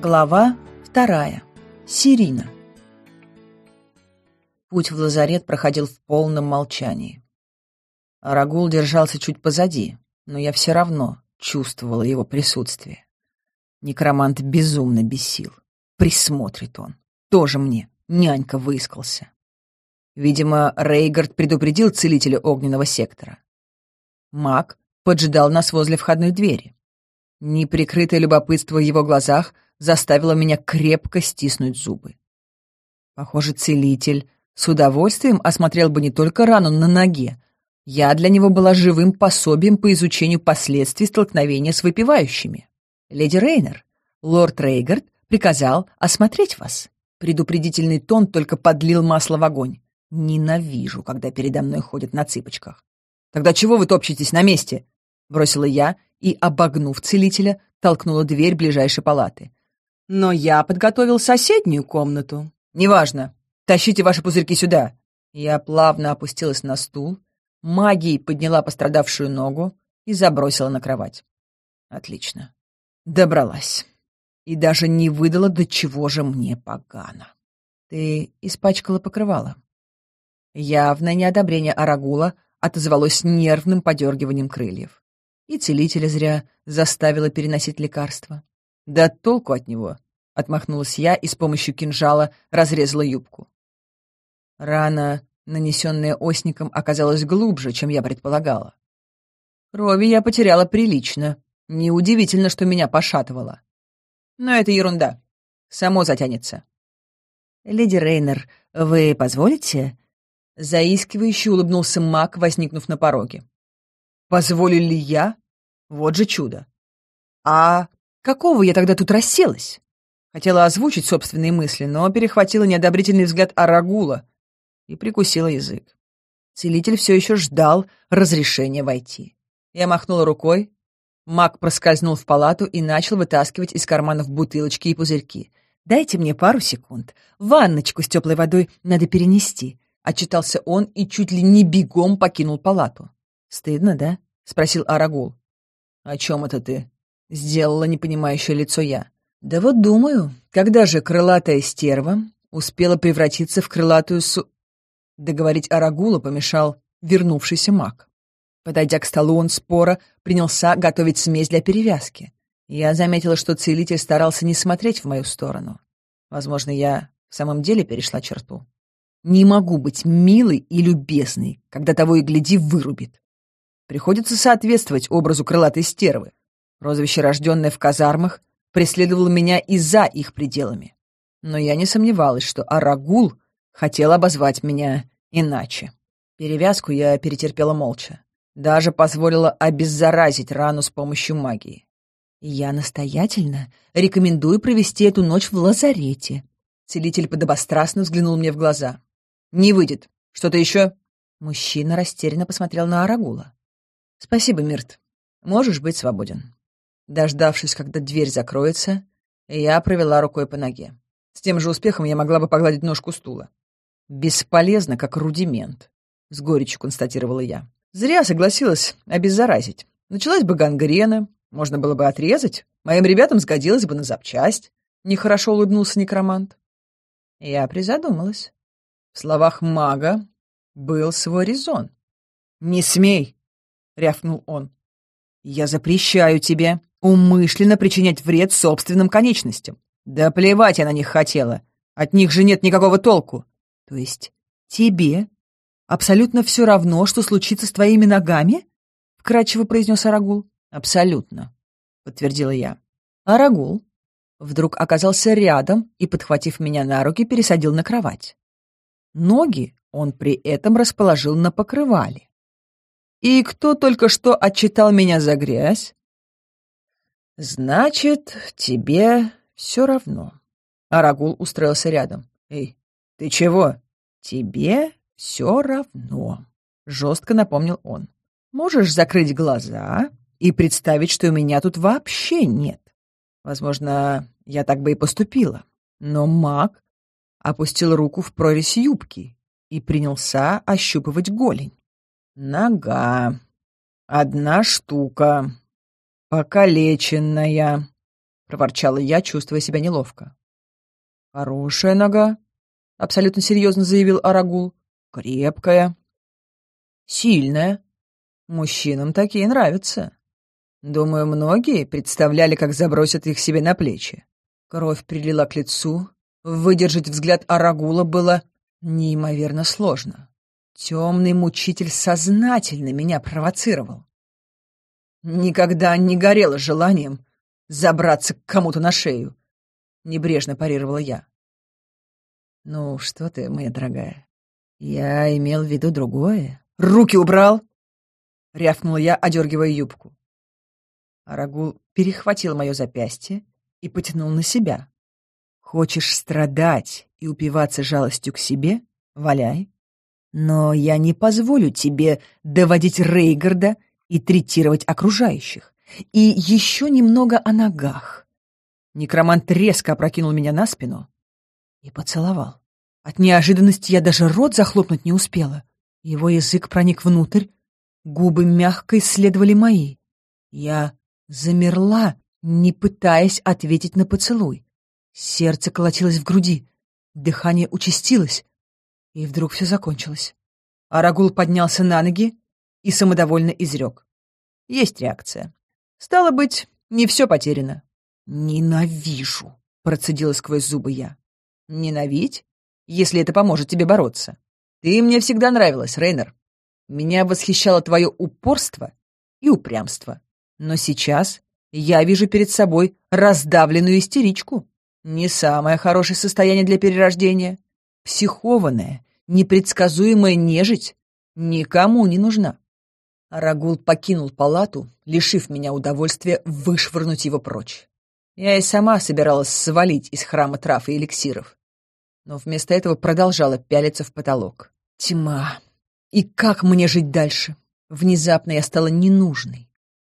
Глава вторая. Сирина. Путь в лазарет проходил в полном молчании. Рагул держался чуть позади, но я все равно чувствовала его присутствие. Некромант безумно бесил. Присмотрит он. Тоже мне. Нянька выискался. Видимо, Рейгард предупредил целителя огненного сектора. Маг поджидал нас возле входной двери. Неприкрытое любопытство в его глазах — заставила меня крепко стиснуть зубы. Похоже, целитель с удовольствием осмотрел бы не только рану на ноге. Я для него была живым пособием по изучению последствий столкновения с выпивающими. «Леди Рейнер, лорд Рейгард приказал осмотреть вас». Предупредительный тон только подлил масло в огонь. Ненавижу, когда передо мной ходят на цыпочках. «Тогда чего вы топчетесь на месте?» — бросила я и, обогнув целителя, толкнула дверь ближайшей палаты. Но я подготовил соседнюю комнату. Неважно. Тащите ваши пузырьки сюда. Я плавно опустилась на стул, магией подняла пострадавшую ногу и забросила на кровать. Отлично. Добралась. И даже не выдала, до чего же мне погано. Ты испачкала покрывало. Явное неодобрение Арагула отозвалось нервным подергиванием крыльев. И целителя зря заставила переносить лекарства. «Да толку от него!» — отмахнулась я и с помощью кинжала разрезала юбку. Рана, нанесенная осником, оказалась глубже, чем я предполагала. Крови я потеряла прилично. Неудивительно, что меня пошатывало. Но это ерунда. Само затянется. «Леди Рейнер, вы позволите?» Заискивающе улыбнулся маг, возникнув на пороге. «Позволю ли я? Вот же чудо!» «А Какого я тогда тут расселась? Хотела озвучить собственные мысли, но перехватила неодобрительный взгляд Арагула и прикусила язык. Целитель все еще ждал разрешения войти. Я махнула рукой, маг проскользнул в палату и начал вытаскивать из карманов бутылочки и пузырьки. «Дайте мне пару секунд. Ванночку с теплой водой надо перенести», — отчитался он и чуть ли не бегом покинул палату. «Стыдно, да?» — спросил Арагул. «О чем это ты?» — сделала непонимающее лицо я. «Да вот думаю, когда же крылатая стерва успела превратиться в крылатую су...» Договорить Арагула помешал вернувшийся маг. Подойдя к столу, он спора принялся готовить смесь для перевязки. Я заметила, что целитель старался не смотреть в мою сторону. Возможно, я в самом деле перешла черту. Не могу быть милой и любезной, когда того и гляди вырубит. Приходится соответствовать образу крылатой стервы прозвище, рожденное в казармах, преследовало меня и за их пределами. Но я не сомневалась, что Арагул хотел обозвать меня иначе. Перевязку я перетерпела молча. Даже позволила обеззаразить рану с помощью магии. «Я настоятельно рекомендую провести эту ночь в лазарете», Целитель подобострастно взглянул мне в глаза. «Не выйдет. Что-то еще?» Мужчина растерянно посмотрел на Арагула. «Спасибо, Мирт. Можешь быть свободен». Дождавшись, когда дверь закроется, я провела рукой по ноге. С тем же успехом я могла бы погладить ножку стула. «Бесполезно, как рудимент», — с горечью констатировала я. «Зря согласилась обеззаразить. Началась бы гангрена, можно было бы отрезать, моим ребятам сгодилось бы на запчасть», — нехорошо улыбнулся некромант. Я призадумалась. В словах мага был свой резон. «Не смей!» — рявкнул он. «Я запрещаю тебе!» Умышленно причинять вред собственным конечностям. Да плевать я на них хотела. От них же нет никакого толку. То есть тебе абсолютно все равно, что случится с твоими ногами? Вкрадчиво произнес Арагул. Абсолютно, подтвердила я. Арагул вдруг оказался рядом и, подхватив меня на руки, пересадил на кровать. Ноги он при этом расположил на покрывале. И кто только что отчитал меня за грязь? «Значит, тебе все равно». Арагул устроился рядом. «Эй, ты чего?» «Тебе все равно», — жестко напомнил он. «Можешь закрыть глаза и представить, что у меня тут вообще нет. Возможно, я так бы и поступила. Но маг опустил руку в прорезь юбки и принялся ощупывать голень. Нога. Одна штука. «Покалеченная», — проворчала я, чувствуя себя неловко. «Хорошая нога», — абсолютно серьезно заявил Арагул. «Крепкая». «Сильная. Мужчинам такие нравятся. Думаю, многие представляли, как забросят их себе на плечи. Кровь прилила к лицу. Выдержать взгляд Арагула было неимоверно сложно. Темный мучитель сознательно меня провоцировал. Никогда не горело желанием забраться к кому-то на шею. Небрежно парировала я. Ну, что ты, моя дорогая. Я имел в виду другое. Руки убрал! Рявкнула я, одергивая юбку. Арагул перехватил мое запястье и потянул на себя. Хочешь страдать и упиваться жалостью к себе? Валяй. Но я не позволю тебе доводить Рейгарда и третировать окружающих. И еще немного о ногах. Некромант резко опрокинул меня на спину и поцеловал. От неожиданности я даже рот захлопнуть не успела. Его язык проник внутрь, губы мягко исследовали мои. Я замерла, не пытаясь ответить на поцелуй. Сердце колотилось в груди, дыхание участилось, и вдруг все закончилось. Арагул поднялся на ноги и самодовольно изрек. Есть реакция. Стало быть, не все потеряно. «Ненавижу», — процедила сквозь зубы я. «Ненавидь, если это поможет тебе бороться. Ты мне всегда нравилась, Рейнер. Меня восхищало твое упорство и упрямство. Но сейчас я вижу перед собой раздавленную истеричку. Не самое хорошее состояние для перерождения. Психованная, непредсказуемая нежить никому не нужна. Рагул покинул палату, лишив меня удовольствия вышвырнуть его прочь. Я и сама собиралась свалить из храма трав и эликсиров, но вместо этого продолжала пялиться в потолок. Тьма. И как мне жить дальше? Внезапно я стала ненужной.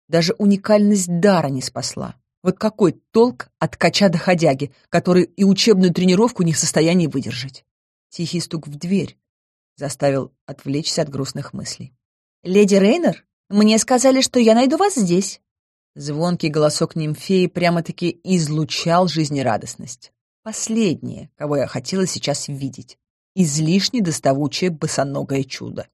Даже уникальность дара не спасла. Вот какой толк от кача до ходяги, который и учебную тренировку не в состоянии выдержать? Тихий стук в дверь заставил отвлечься от грустных мыслей. «Леди Рейнер, мне сказали, что я найду вас здесь». Звонкий голосок нимфеи прямо-таки излучал жизнерадостность. Последнее, кого я хотела сейчас видеть. Излишне доставучее босоногое чудо.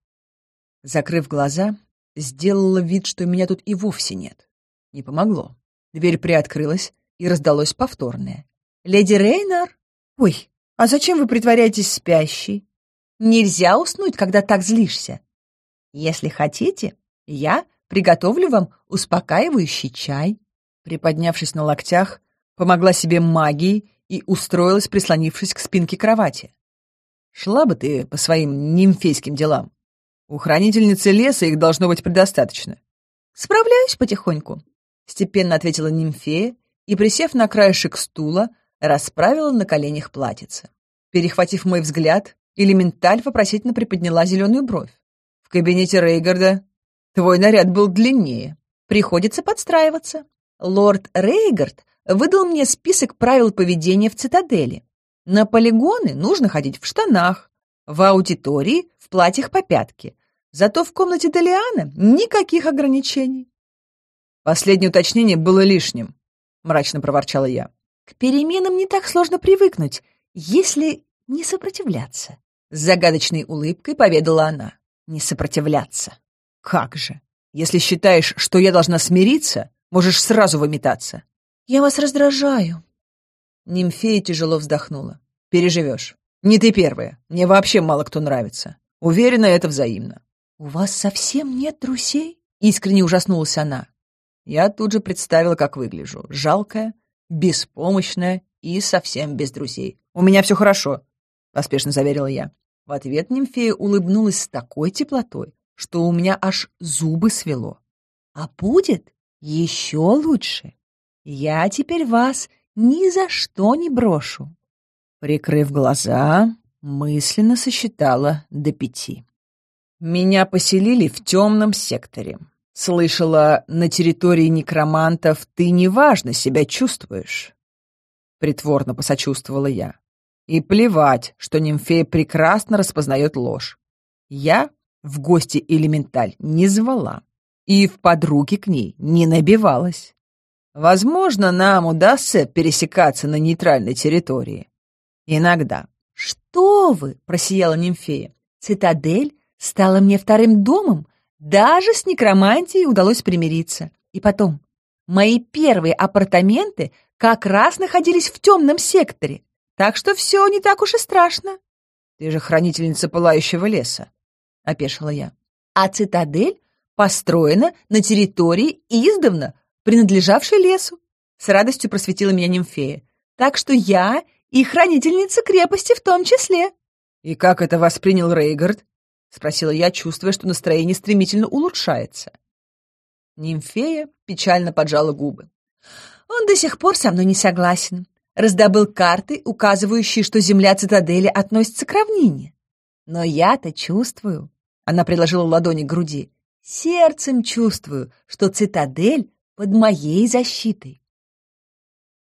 Закрыв глаза, сделала вид, что меня тут и вовсе нет. Не помогло. Дверь приоткрылась, и раздалось повторное. «Леди Рейнар?» «Ой, а зачем вы притворяетесь спящей?» «Нельзя уснуть, когда так злишься. Если хотите, я приготовлю вам успокаивающий чай». Приподнявшись на локтях, помогла себе магией и устроилась, прислонившись к спинке кровати. «Шла бы ты по своим нимфейским делам. У хранительницы леса их должно быть предостаточно». «Справляюсь потихоньку», — степенно ответила нимфея и, присев на краешек стула, расправила на коленях платьице. Перехватив мой взгляд, элементаль вопросительно приподняла зеленую бровь. В кабинете Рейгарда твой наряд был длиннее. Приходится подстраиваться. Лорд Рейгард выдал мне список правил поведения в цитадели. На полигоны нужно ходить в штанах, в аудитории — в платьях по пятке. Зато в комнате Делиана никаких ограничений. Последнее уточнение было лишним, — мрачно проворчала я. К переменам не так сложно привыкнуть, если не сопротивляться. С загадочной улыбкой поведала она. Не сопротивляться. Как же? Если считаешь, что я должна смириться, можешь сразу выметаться. Я вас раздражаю. Нимфея тяжело вздохнула. Переживешь. Не ты первая. Мне вообще мало кто нравится. Уверена, это взаимно. У вас совсем нет друзей? Искренне ужаснулась она. Я тут же представила, как выгляжу. Жалкая, беспомощная и совсем без друзей. У меня все хорошо, поспешно заверила я. В ответ нимфея улыбнулась с такой теплотой, что у меня аж зубы свело. А будет еще лучше. Я теперь вас ни за что не брошу. Прикрыв глаза, мысленно сосчитала до пяти. Меня поселили в темном секторе. Слышала, на территории некромантов ты неважно себя чувствуешь. Притворно посочувствовала я. И плевать, что нимфея прекрасно распознает ложь. Я в гости элементаль не звала и в подруги к ней не набивалась. Возможно, нам удастся пересекаться на нейтральной территории. Иногда. «Что вы!» — просияла нимфея. «Цитадель стала мне вторым домом. Даже с некромантией удалось примириться. И потом, мои первые апартаменты как раз находились в темном секторе. Так что все не так уж и страшно. Ты же хранительница пылающего леса, — опешила я. А цитадель построена на территории издавна, принадлежавшей лесу. С радостью просветила меня нимфея. Так что я и хранительница крепости в том числе. И как это воспринял Рейгард? — спросила я, чувствуя, что настроение стремительно улучшается. Нимфея печально поджала губы. «Он до сих пор со мной не согласен раздобыл карты, указывающие, что земля цитадели относится к равнине. Но я-то чувствую, — она приложила ладони к груди, — сердцем чувствую, что цитадель под моей защитой.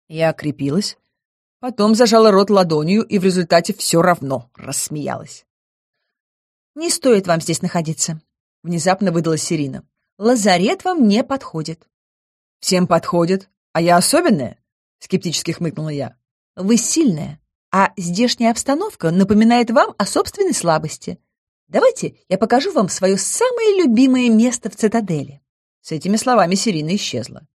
Я окрепилась, потом зажала рот ладонью и в результате все равно рассмеялась. «Не стоит вам здесь находиться», — внезапно выдала Сирина. «Лазарет вам не подходит». «Всем подходит, а я особенная?» скептически хмыкнула я. «Вы сильная, а здешняя обстановка напоминает вам о собственной слабости. Давайте я покажу вам свое самое любимое место в цитадели». С этими словами Сирина исчезла.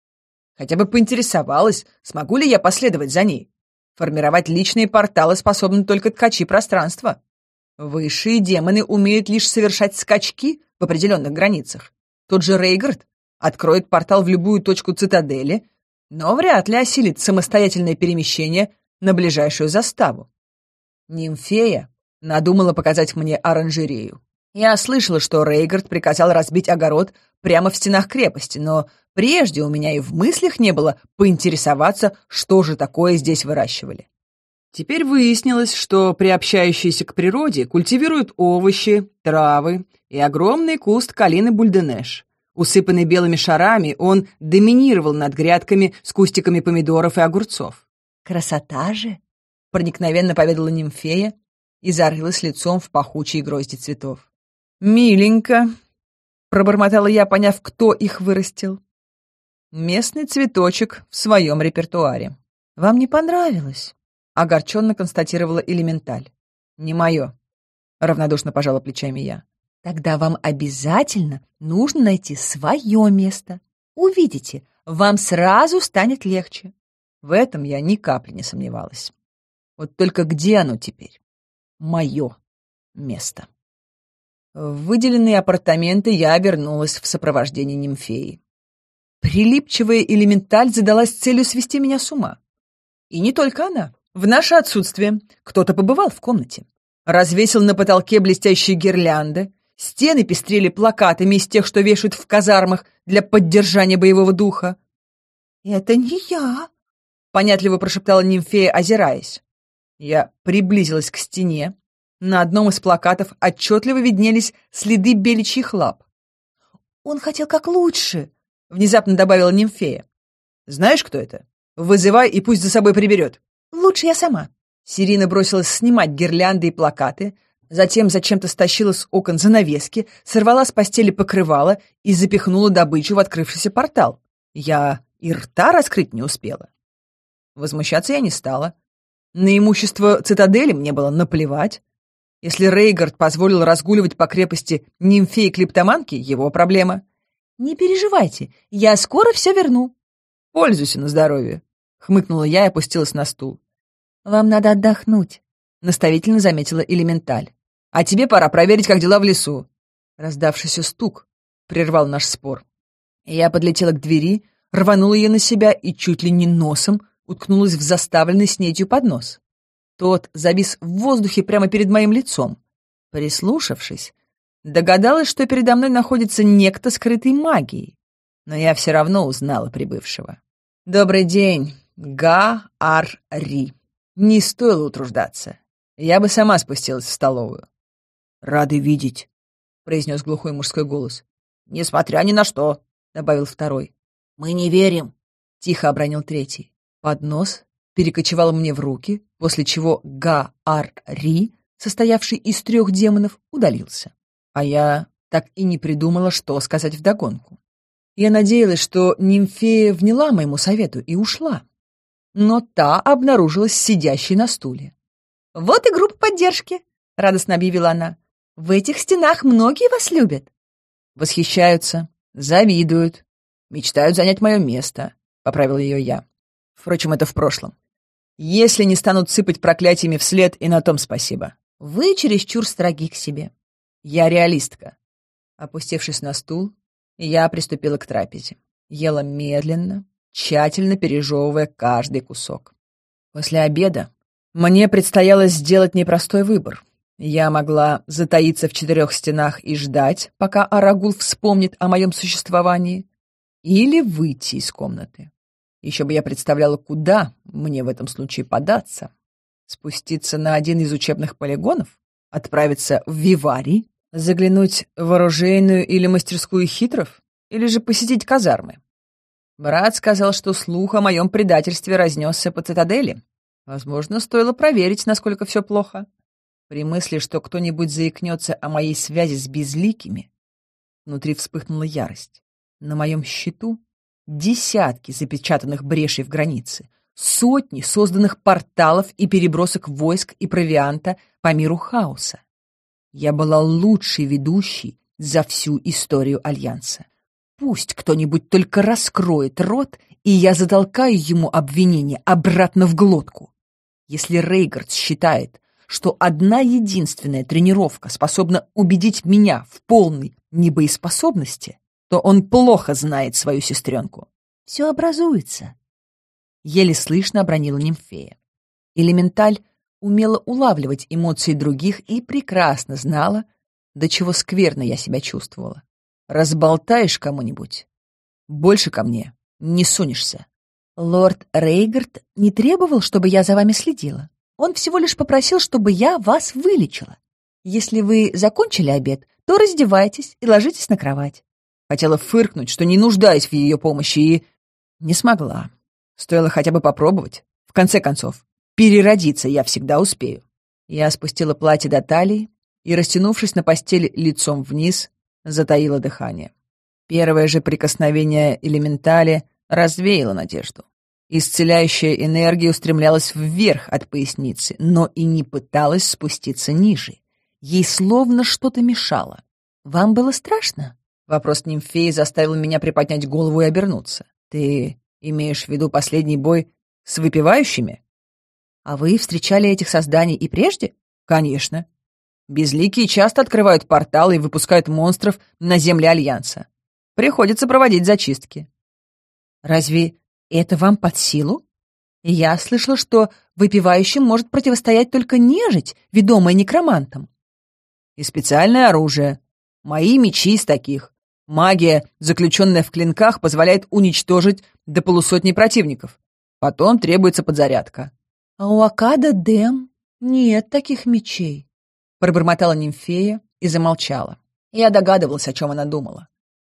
Хотя бы поинтересовалась, смогу ли я последовать за ней. Формировать личные порталы способны только ткачи пространства. Высшие демоны умеют лишь совершать скачки в определенных границах. Тот же Рейгард откроет портал в любую точку цитадели, но вряд ли осилит самостоятельное перемещение на ближайшую заставу. Нимфея надумала показать мне оранжерею. Я слышала, что Рейгард приказал разбить огород прямо в стенах крепости, но прежде у меня и в мыслях не было поинтересоваться, что же такое здесь выращивали. Теперь выяснилось, что приобщающиеся к природе культивируют овощи, травы и огромный куст калины бульденеш. Усыпанный белыми шарами, он доминировал над грядками с кустиками помидоров и огурцов. «Красота же!» — проникновенно поведала нимфея и зарылась лицом в пахучие грозди цветов. «Миленько!» — пробормотала я, поняв, кто их вырастил. «Местный цветочек в своем репертуаре». «Вам не понравилось?» — огорченно констатировала элементаль. «Не мое», — равнодушно пожала плечами я. Тогда вам обязательно нужно найти свое место. Увидите, вам сразу станет легче. В этом я ни капли не сомневалась. Вот только где оно теперь? Мое место. В выделенные апартаменты я вернулась в сопровождении нимфеи. Прилипчивая элементаль задалась целью свести меня с ума. И не только она. В наше отсутствие кто-то побывал в комнате. Развесил на потолке блестящие гирлянды, Стены пестрели плакатами из тех, что вешают в казармах для поддержания боевого духа. «Это не я», — понятливо прошептала нимфея, озираясь. Я приблизилась к стене. На одном из плакатов отчетливо виднелись следы беличьих лап. «Он хотел как лучше», — внезапно добавила нимфея. «Знаешь, кто это? Вызывай и пусть за собой приберет». «Лучше я сама». Сирина бросилась снимать гирлянды и плакаты, Затем зачем-то стащила с окон занавески, сорвала с постели покрывало и запихнула добычу в открывшийся портал. Я и рта раскрыть не успела. Возмущаться я не стала. На имущество цитадели мне было наплевать. Если Рейгард позволил разгуливать по крепости нимфе и его проблема. «Не переживайте, я скоро все верну». «Пользуйся на здоровье», — хмыкнула я и опустилась на стул. «Вам надо отдохнуть», — наставительно заметила Элементаль. А тебе пора проверить, как дела в лесу». Раздавшийся стук прервал наш спор. Я подлетела к двери, рванула ее на себя и чуть ли не носом уткнулась в заставленный снетью поднос. Тот завис в воздухе прямо перед моим лицом. Прислушавшись, догадалась, что передо мной находится некто скрытый магией, но я все равно узнала прибывшего. «Добрый день, Га-Ар-Ри. Не стоило утруждаться. Я бы сама спустилась в столовую рады видеть», — произнес глухой мужской голос. «Несмотря ни на что», — добавил второй. «Мы не верим», — тихо обронил третий. Поднос перекочевал мне в руки, после чего Га-Ар-Ри, состоявший из трех демонов, удалился. А я так и не придумала, что сказать вдогонку. Я надеялась, что нимфея вняла моему совету и ушла. Но та обнаружилась сидящей на стуле. «Вот и группа поддержки», — радостно объявила она. В этих стенах многие вас любят. Восхищаются, завидуют, мечтают занять мое место, — поправил ее я. Впрочем, это в прошлом. Если не станут сыпать проклятиями вслед, и на том спасибо. Вы чересчур строги к себе. Я реалистка. Опустившись на стул, я приступила к трапезе. Ела медленно, тщательно пережевывая каждый кусок. После обеда мне предстояло сделать непростой выбор. Я могла затаиться в четырех стенах и ждать, пока Арагул вспомнит о моем существовании, или выйти из комнаты. Еще бы я представляла, куда мне в этом случае податься. Спуститься на один из учебных полигонов, отправиться в Виварий, заглянуть в оружейную или мастерскую хитров, или же посетить казармы. Брат сказал, что слух о моем предательстве разнесся по цитадели. Возможно, стоило проверить, насколько все плохо. При мысли, что кто-нибудь заикнется о моей связи с безликими, внутри вспыхнула ярость. На моем счету десятки запечатанных брешей в границе, сотни созданных порталов и перебросок войск и провианта по миру хаоса. Я была лучшей ведущей за всю историю Альянса. Пусть кто-нибудь только раскроет рот, и я затолкаю ему обвинение обратно в глотку. Если Рейгард считает, что одна единственная тренировка способна убедить меня в полной небоеспособности, то он плохо знает свою сестренку. Все образуется. Еле слышно обронила нимфея. Элементаль умела улавливать эмоции других и прекрасно знала, до чего скверно я себя чувствовала. Разболтаешь кому-нибудь, больше ко мне не сунешься. Лорд Рейгард не требовал, чтобы я за вами следила. Он всего лишь попросил, чтобы я вас вылечила. Если вы закончили обед, то раздевайтесь и ложитесь на кровать. Хотела фыркнуть, что не нуждаюсь в ее помощи, и... Не смогла. Стоило хотя бы попробовать. В конце концов, переродиться я всегда успею. Я спустила платье до талии и, растянувшись на постели лицом вниз, затаила дыхание. Первое же прикосновение элементали развеяло надежду. Исцеляющая энергия устремлялась вверх от поясницы, но и не пыталась спуститься ниже. Ей словно что-то мешало. «Вам было страшно?» Вопрос нимфеи заставил меня приподнять голову и обернуться. «Ты имеешь в виду последний бой с выпивающими?» «А вы встречали этих созданий и прежде?» «Конечно. Безликие часто открывают порталы и выпускают монстров на земле Альянса. Приходится проводить зачистки». «Разве это вам под силу? Я слышала, что выпивающим может противостоять только нежить, ведомая некромантом. И специальное оружие. Мои мечи из таких. Магия, заключенная в клинках, позволяет уничтожить до полусотни противников. Потом требуется подзарядка. А у Акада Дэм нет таких мечей. Пробормотала нимфея и замолчала. Я догадывалась, о чем она думала.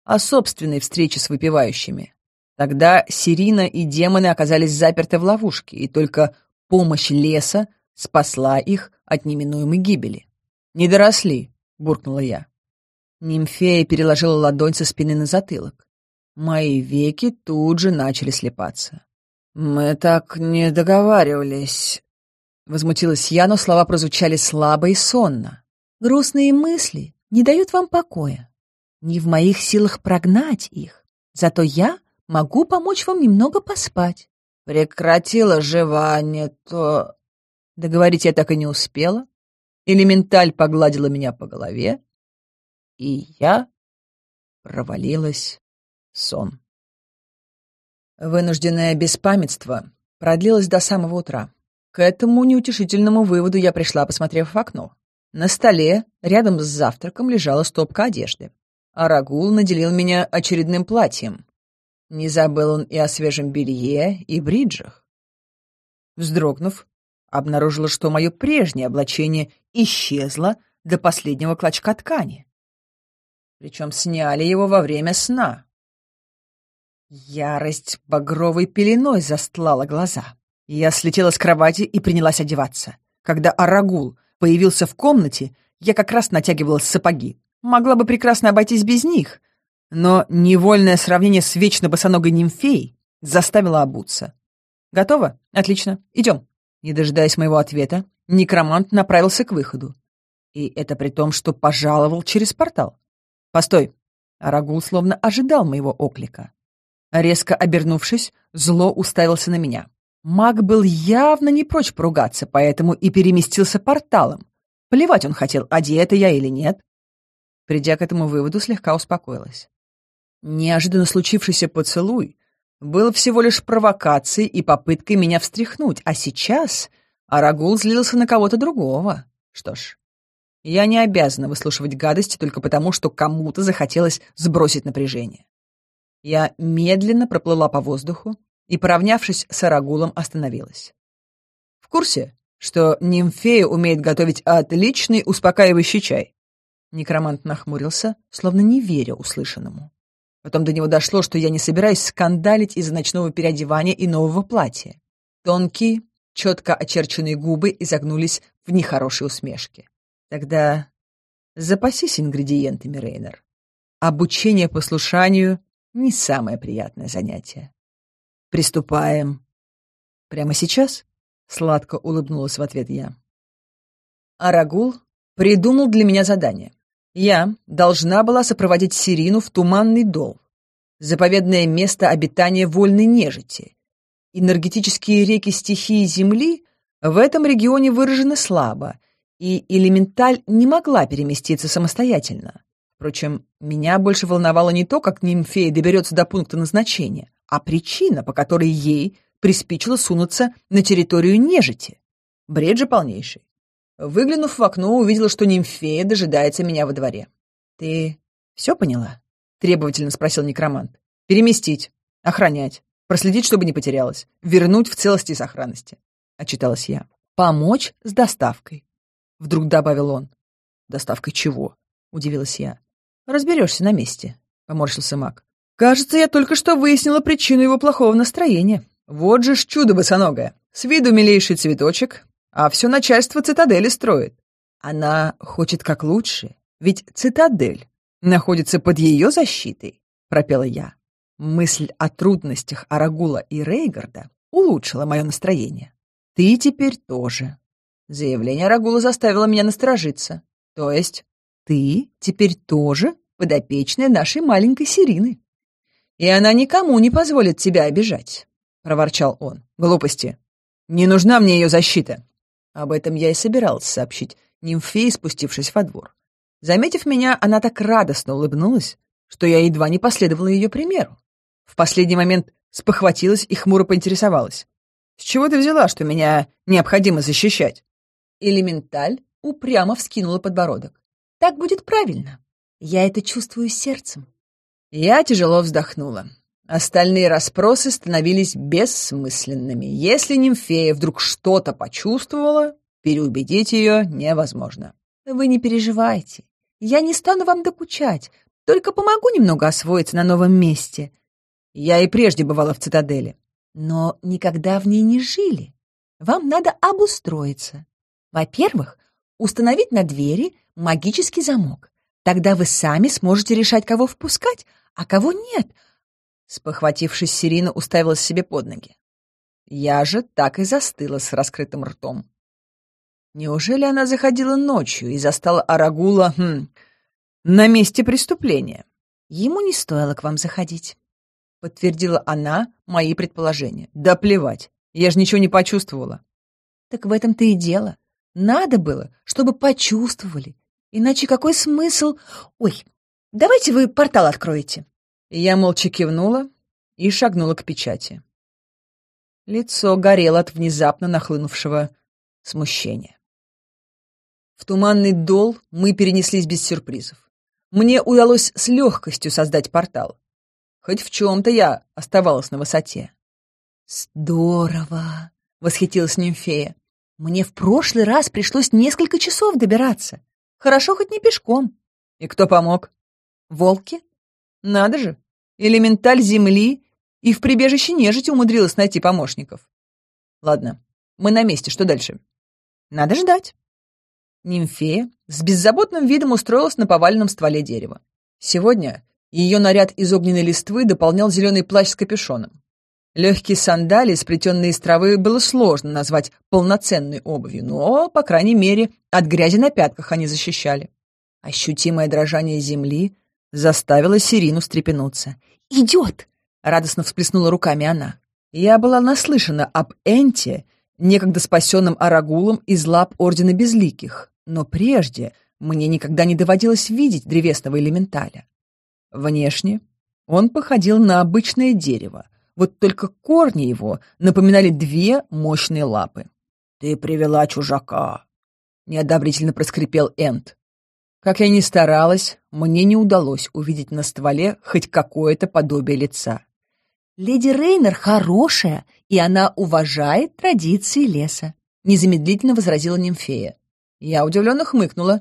О собственной встрече с выпивающими. Тогда Сирина и демоны оказались заперты в ловушке, и только помощь леса спасла их от неминуемой гибели. «Не доросли», — буркнула я. Нимфея переложила ладонь со спины на затылок. Мои веки тут же начали слепаться. «Мы так не договаривались», — возмутилась я, но слова прозвучали слабо и сонно. «Грустные мысли не дают вам покоя. Не в моих силах прогнать их, зато я Могу помочь вам немного поспать». «Прекратила жевание, то...» Договорить я так и не успела. Элементаль погладила меня по голове, и я провалилась в сон. Вынужденное беспамятство продлилось до самого утра. К этому неутешительному выводу я пришла, посмотрев в окно. На столе, рядом с завтраком, лежала стопка одежды. Арагул наделил меня очередным платьем, не забыл он и о свежем белье, и бриджах. Вздрогнув, обнаружила, что мое прежнее облачение исчезло до последнего клочка ткани. Причем сняли его во время сна. Ярость багровой пеленой застлала глаза. Я слетела с кровати и принялась одеваться. Когда Арагул появился в комнате, я как раз натягивала сапоги. Могла бы прекрасно обойтись без них, но невольное сравнение с вечно босоногой нимфеей заставило обуться. «Готово? Отлично. Идем». Не дожидаясь моего ответа, некромант направился к выходу. И это при том, что пожаловал через портал. «Постой!» Арагул словно ожидал моего оклика. Резко обернувшись, зло уставился на меня. Маг был явно не прочь поругаться, поэтому и переместился порталом. Плевать он хотел, одета я или нет. Придя к этому выводу, слегка успокоилась. Неожиданно случившийся поцелуй был всего лишь провокацией и попыткой меня встряхнуть, а сейчас Арагул злился на кого-то другого. Что ж, я не обязана выслушивать гадости только потому, что кому-то захотелось сбросить напряжение. Я медленно проплыла по воздуху и, поравнявшись с Арагулом, остановилась. В курсе, что нимфея умеет готовить отличный успокаивающий чай? Некромант нахмурился, словно не веря услышанному. Потом до него дошло, что я не собираюсь скандалить из-за ночного переодевания и нового платья. Тонкие, четко очерченные губы изогнулись в нехорошей усмешке. Тогда запасись ингредиентами, Рейнер. Обучение послушанию — не самое приятное занятие. Приступаем. Прямо сейчас? Сладко улыбнулась в ответ я. Арагул придумал для меня задание. Я должна была сопроводить Сирину в Туманный Дол, заповедное место обитания вольной нежити. Энергетические реки стихии Земли в этом регионе выражены слабо, и элементаль не могла переместиться самостоятельно. Впрочем, меня больше волновало не то, как нимфея доберется до пункта назначения, а причина, по которой ей приспичило сунуться на территорию нежити. Бред же полнейший. Выглянув в окно, увидела, что нимфея дожидается меня во дворе. «Ты все поняла?» — требовательно спросил некромант. «Переместить, охранять, проследить, чтобы не потерялась, вернуть в целости и сохранности», — отчиталась я. «Помочь с доставкой», — вдруг добавил он. «Доставкой чего?» — удивилась я. «Разберешься на месте», — поморщился маг. «Кажется, я только что выяснила причину его плохого настроения. Вот же ж чудо босоногое. С виду милейший цветочек, а все начальство цитадели строит. Она хочет как лучше, ведь цитадель находится под ее защитой, пропела я. Мысль о трудностях Арагула и Рейгарда улучшила мое настроение. Ты теперь тоже. Заявление Арагула заставило меня насторожиться. То есть ты теперь тоже подопечная нашей маленькой Сирины. И она никому не позволит тебя обижать, — проворчал он. Глупости. Не нужна мне ее защита. Об этом я и собиралась сообщить Нимфеи, спустившись во двор. Заметив меня, она так радостно улыбнулась, что я едва не последовала ее примеру. В последний момент спохватилась и хмуро поинтересовалась. «С чего ты взяла, что меня необходимо защищать?» Элементаль упрямо вскинула подбородок. «Так будет правильно. Я это чувствую сердцем». Я тяжело вздохнула. Остальные расспросы становились бессмысленными. Если нимфея вдруг что-то почувствовала, переубедить ее невозможно. «Вы не переживайте. Я не стану вам докучать. Только помогу немного освоиться на новом месте». Я и прежде бывала в цитадели. «Но никогда в ней не жили. Вам надо обустроиться. Во-первых, установить на двери магический замок. Тогда вы сами сможете решать, кого впускать, а кого нет» Спохватившись, Сирина уставилась себе под ноги. Я же так и застыла с раскрытым ртом. Неужели она заходила ночью и застала Арагула хм, на месте преступления? Ему не стоило к вам заходить, — подтвердила она мои предположения. Да плевать, я же ничего не почувствовала. Так в этом-то и дело. Надо было, чтобы почувствовали. Иначе какой смысл... Ой, давайте вы портал откроете, я молча кивнула и шагнула к печати. Лицо горело от внезапно нахлынувшего смущения. В туманный дол мы перенеслись без сюрпризов. Мне удалось с легкостью создать портал. Хоть в чем-то я оставалась на высоте. «Здорово!» — восхитилась нимфея. «Мне в прошлый раз пришлось несколько часов добираться. Хорошо хоть не пешком». «И кто помог?» «Волки?» Надо же, элементаль земли и в прибежище нежити умудрилась найти помощников. Ладно, мы на месте, что дальше? Надо ждать. Нимфея с беззаботным видом устроилась на поваленном стволе дерева. Сегодня ее наряд из огненной листвы дополнял зеленый плащ с капюшоном. Легкие сандалии, сплетенные из травы, было сложно назвать полноценной обувью, но, по крайней мере, от грязи на пятках они защищали. Ощутимое дрожание земли заставила Сирину встрепенуться. «Идет!» — радостно всплеснула руками она. Я была наслышана об Энте, некогда спасенном Арагулом из лап Ордена Безликих, но прежде мне никогда не доводилось видеть древесного элементаля. Внешне он походил на обычное дерево, вот только корни его напоминали две мощные лапы. «Ты привела чужака!» — неодобрительно проскрипел Энт. Как я ни старалась, мне не удалось увидеть на стволе хоть какое-то подобие лица. Леди Рейнер хорошая, и она уважает традиции леса, незамедлительно возразила нимфея. Я удивленно хмыкнула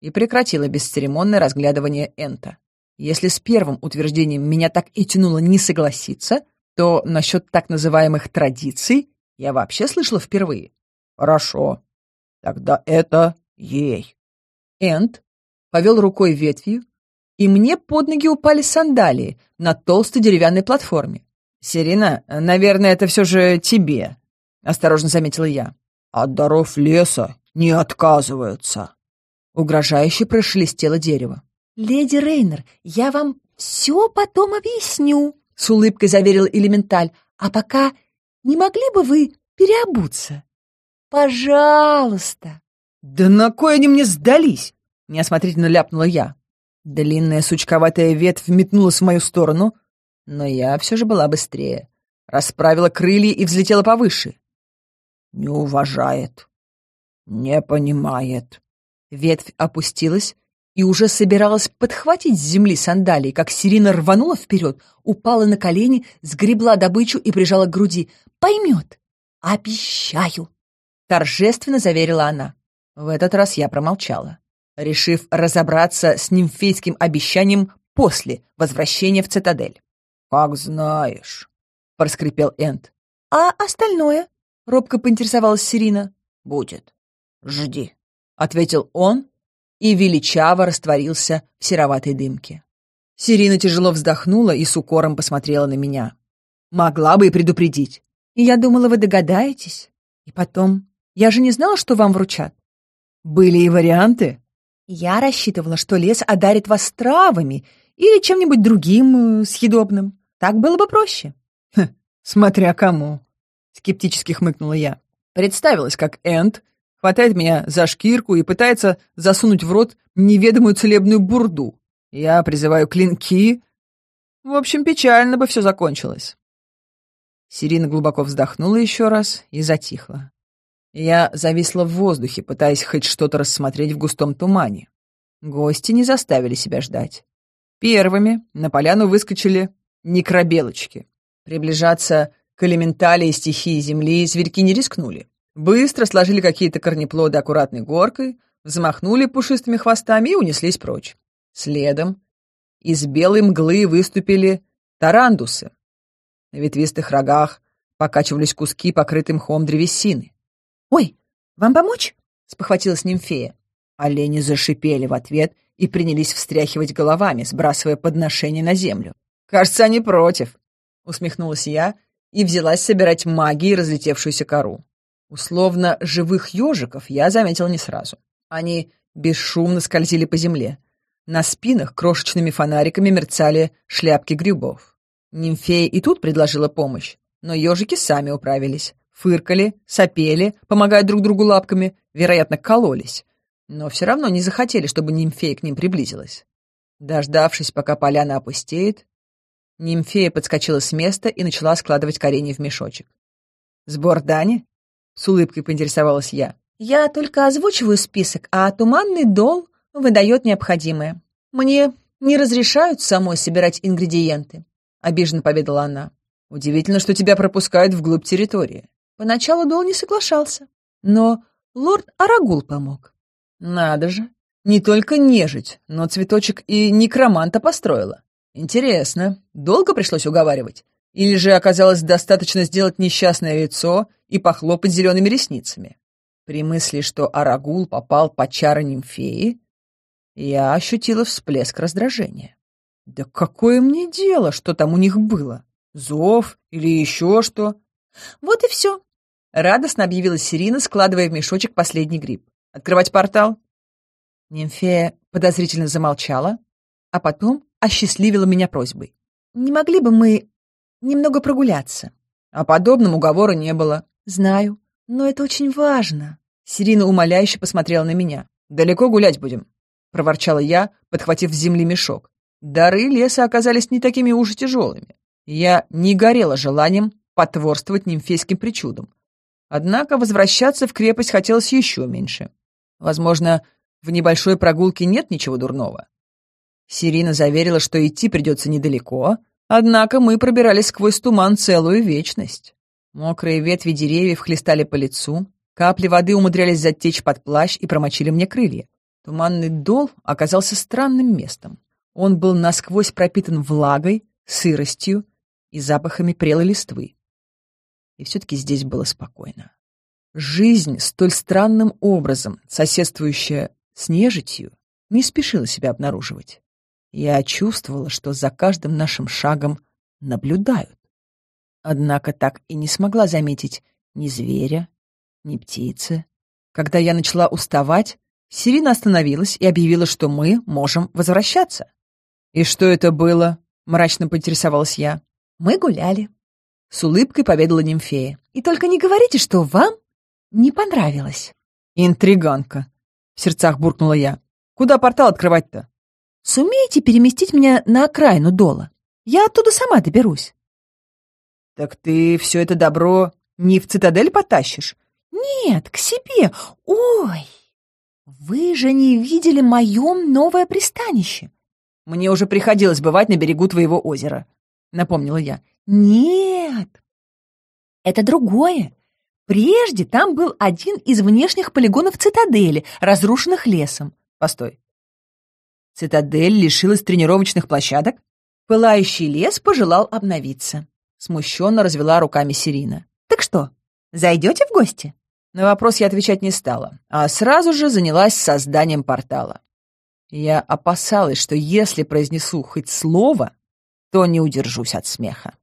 и прекратила бесцеремонное разглядывание Энта. Если с первым утверждением меня так и тянуло не согласиться, то насчет так называемых традиций я вообще слышала впервые. Хорошо, тогда это ей. Энт повел рукой ветвью, и мне под ноги упали сандалии на толстой деревянной платформе. «Серина, наверное, это все же тебе», — осторожно заметила я. «От даров леса не отказываются», — угрожающе прошелестело дерево. «Леди Рейнер, я вам все потом объясню», — с улыбкой заверил элементаль. «А пока не могли бы вы переобуться?» «Пожалуйста!» «Да на кой они мне сдались?» неосмотрительно ляпнула я. Длинная сучковатая ветвь метнулась в мою сторону, но я все же была быстрее. Расправила крылья и взлетела повыше. «Не уважает. Не понимает». Ветвь опустилась и уже собиралась подхватить с земли сандалии, как Сирина рванула вперед, упала на колени, сгребла добычу и прижала к груди. «Поймет! Обещаю!» — торжественно заверила она. В этот раз я промолчала решив разобраться с нимфийским обещанием после возвращения в цитадель. «Как знаешь», — проскрипел Энд. «А остальное?» — робко поинтересовалась Сирина. «Будет. Жди», — ответил он и величаво растворился в сероватой дымке. Сирина тяжело вздохнула и с укором посмотрела на меня. «Могла бы и предупредить». «И я думала, вы догадаетесь. И потом, я же не знала, что вам вручат». «Были и варианты», я рассчитывала, что лес одарит вас травами или чем-нибудь другим э, съедобным. Так было бы проще. Хм, смотря кому, скептически хмыкнула я. Представилась, как Энд хватает меня за шкирку и пытается засунуть в рот неведомую целебную бурду. Я призываю клинки. В общем, печально бы все закончилось. Сирина глубоко вздохнула еще раз и затихла. Я зависла в воздухе, пытаясь хоть что-то рассмотреть в густом тумане. Гости не заставили себя ждать. Первыми на поляну выскочили некробелочки. Приближаться к элементалии стихии земли зверьки не рискнули. Быстро сложили какие-то корнеплоды аккуратной горкой, взмахнули пушистыми хвостами и унеслись прочь. Следом из белой мглы выступили тарандусы. На ветвистых рогах покачивались куски, покрытым мхом древесины. «Ой, вам помочь?» — спохватилась нимфея. Олени зашипели в ответ и принялись встряхивать головами, сбрасывая подношение на землю. «Кажется, они против», — усмехнулась я и взялась собирать магии разлетевшуюся кору. Условно, живых ежиков я заметила не сразу. Они бесшумно скользили по земле. На спинах крошечными фонариками мерцали шляпки грибов. Нимфея и тут предложила помощь, но ежики сами управились фыркали, сопели, помогая друг другу лапками, вероятно, кололись, но все равно не захотели, чтобы нимфея к ним приблизилась. Дождавшись, пока поляна опустеет, нимфея подскочила с места и начала складывать коренья в мешочек. «Сбор Дани?» — с улыбкой поинтересовалась я. «Я только озвучиваю список, а туманный дол выдает необходимое. Мне не разрешают самой собирать ингредиенты», — обиженно поведала она. «Удивительно, что тебя пропускают вглубь территории. Поначалу Дол не соглашался, но лорд Арагул помог. Надо же, не только нежить, но цветочек и некроманта построила. Интересно, долго пришлось уговаривать? Или же оказалось достаточно сделать несчастное лицо и похлопать зелеными ресницами? При мысли, что Арагул попал под чары нимфеи, я ощутила всплеск раздражения. Да какое мне дело, что там у них было? Зов или еще что? Вот и все. Радостно объявила Сирина, складывая в мешочек последний гриб. «Открывать портал?» Нимфея подозрительно замолчала, а потом осчастливила меня просьбой. «Не могли бы мы немного прогуляться?» «А «О подобном уговора не было». «Знаю, но это очень важно». Сирина умоляюще посмотрела на меня. «Далеко гулять будем?» — проворчала я, подхватив с земли мешок. Дары леса оказались не такими уж и тяжелыми. Я не горела желанием потворствовать нимфейским причудам, Однако возвращаться в крепость хотелось еще меньше. Возможно, в небольшой прогулке нет ничего дурного. Сирина заверила, что идти придется недалеко, однако мы пробирались сквозь туман целую вечность. Мокрые ветви деревьев хлестали по лицу, капли воды умудрялись затечь под плащ и промочили мне крылья. Туманный дол оказался странным местом. Он был насквозь пропитан влагой, сыростью и запахами прелой листвы и все-таки здесь было спокойно. Жизнь, столь странным образом соседствующая с нежитью, не спешила себя обнаруживать. Я чувствовала, что за каждым нашим шагом наблюдают. Однако так и не смогла заметить ни зверя, ни птицы. Когда я начала уставать, Сирина остановилась и объявила, что мы можем возвращаться. «И что это было?» — мрачно поинтересовалась я. «Мы гуляли», — с улыбкой поведала нимфея. «И только не говорите, что вам не понравилось». «Интриганка», — в сердцах буркнула я. «Куда портал открывать-то?» «Сумеете переместить меня на окраину Дола? Я оттуда сама доберусь». «Так ты все это добро не в цитадель потащишь?» «Нет, к себе. Ой, вы же не видели мое новое пристанище». «Мне уже приходилось бывать на берегу твоего озера», — напомнила я. Нет, это другое. Прежде там был один из внешних полигонов цитадели, разрушенных лесом. Постой. Цитадель лишилась тренировочных площадок? Пылающий лес пожелал обновиться. Смущенно развела руками Сирина. Так что, зайдете в гости? На вопрос я отвечать не стала, а сразу же занялась созданием портала. Я опасалась, что если произнесу хоть слово, то не удержусь от смеха.